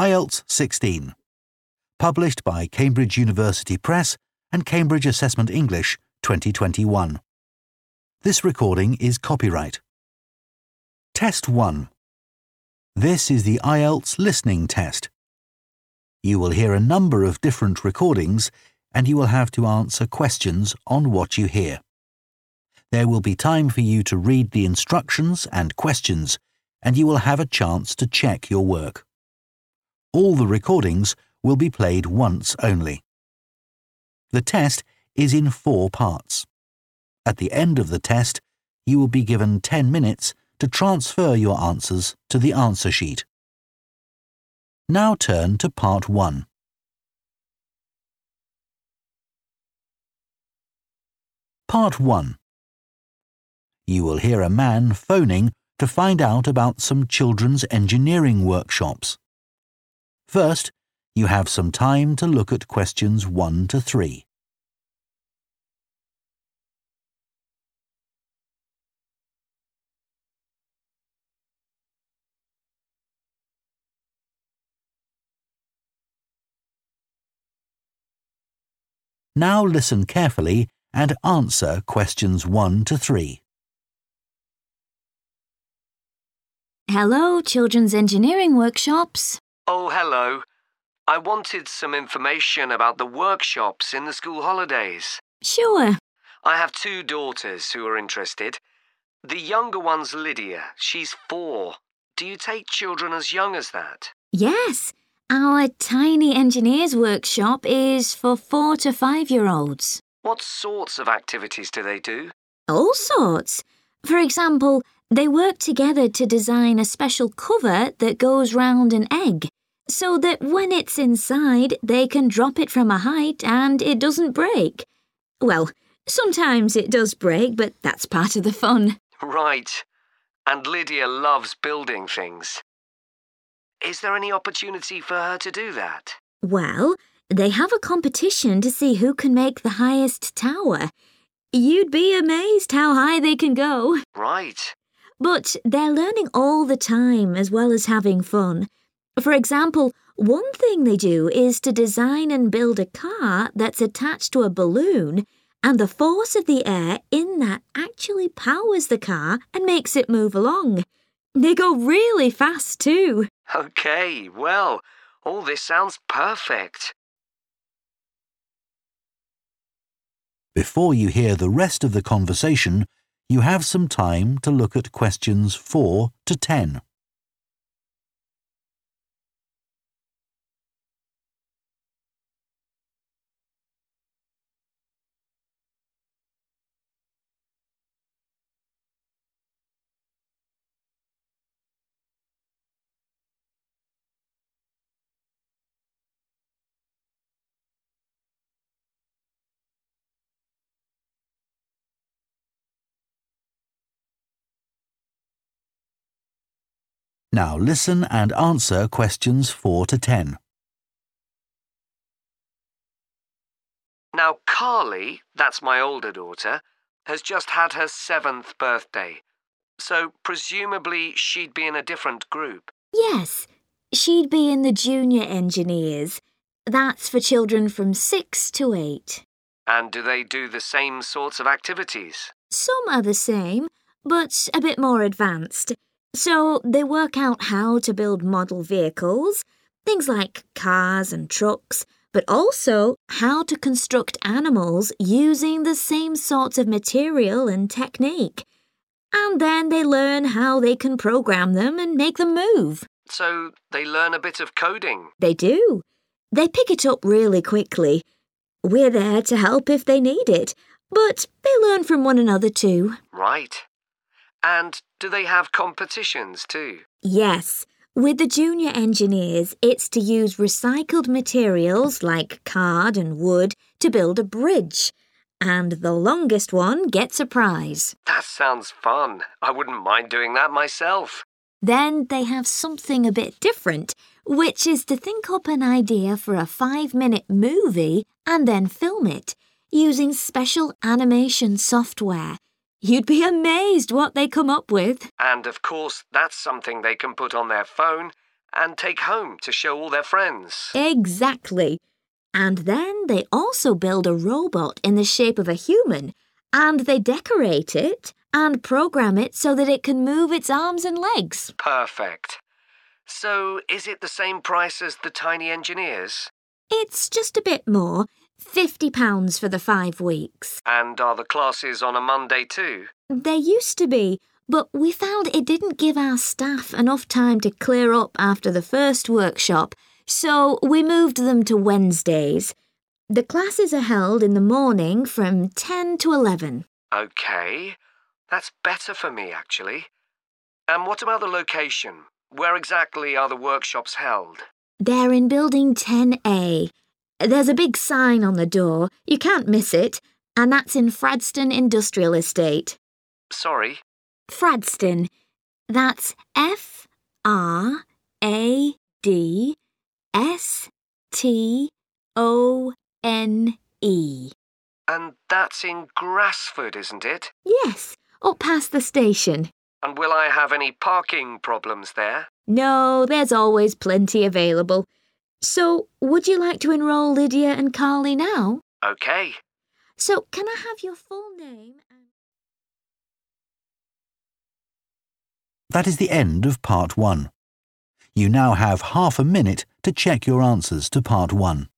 IELTS 16. Published by Cambridge University Press and Cambridge Assessment English 2021. This recording is copyright. Test 1. This is the IELTS listening test. You will hear a number of different recordings and you will have to answer questions on what you hear. There will be time for you to read the instructions and questions and you will have a chance to check your work. All the recordings will be played once only. The test is in four parts. At the end of the test, you will be given 10 minutes to transfer your answers to the answer sheet. Now turn to part 1. Part 1. You will hear a man phoning to find out about some children's engineering workshops. First, you have some time to look at questions 1 to 3. Now listen carefully and answer questions 1 to 3. Hello, Children's Engineering Workshops. Oh, hello. I wanted some information about the workshops in the school holidays. Sure. I have two daughters who are interested. The younger one's Lydia. She's four. Do you take children as young as that? Yes, our tiny engineers workshop is for four to five year olds. What sorts of activities do they do? All sorts. For example, they work together to design a special cover that goes round an egg so that when it's inside, they can drop it from a height and it doesn't break. Well, sometimes it does break, but that's part of the fun. Right. And Lydia loves building things. Is there any opportunity for her to do that? Well, they have a competition to see who can make the highest tower. You'd be amazed how high they can go. Right. But they're learning all the time as well as having fun. For example, one thing they do is to design and build a car that's attached to a balloon, and the force of the air in that actually powers the car and makes it move along. They go really fast too. Okay, well, all this sounds perfect. Before you hear the rest of the conversation, you have some time to look at questions 4 to 10. Now listen and answer questions 4 to 10. Now, Carly, that's my older daughter, has just had her seventh birthday. So, presumably, she'd be in a different group. Yes, she'd be in the junior engineers. That's for children from 6 to 8. And do they do the same sorts of activities? Some are the same, but a bit more advanced. So they work out how to build model vehicles, things like cars and trucks, but also how to construct animals using the same sorts of material and technique. And then they learn how they can program them and make them move. So they learn a bit of coding. They do. They pick it up really quickly. We're there to help if they need it, but they learn from one another too. Right. And do they have competitions too? Yes. With the junior engineers, it's to use recycled materials like card and wood to build a bridge. And the longest one gets a prize. That sounds fun. I wouldn't mind doing that myself. Then they have something a bit different, which is to think up an idea for a five minute movie and then film it using special animation software. You'd be amazed what they come up with. And of course, that's something they can put on their phone and take home to show all their friends. Exactly. And then they also build a robot in the shape of a human, and they decorate it and program it so that it can move its arms and legs. Perfect. So, is it the same price as the tiny engineers? It's just a bit more £50 for the five weeks. And are the classes on a Monday too? There used to be, but we found it didn't give our staff enough time to clear up after the first workshop, so we moved them to Wednesdays. The classes are held in the morning from 10 to 11. Okay. That's better for me, actually. And what about the location? Where exactly are the workshops held? They're in Building 10A. There's a big sign on the door. You can't miss it. And that's in Fradstone Industrial Estate. Sorry. Fradstone. That's F R A D S T O N E. And that's in Grassford, isn't it? Yes, up past the station. And will I have any parking problems there? No, there's always plenty available. So, would you like to enrol Lydia and Carly now? Okay. So, can I have your full name and. That is the end of part one. You now have half a minute to check your answers to part one.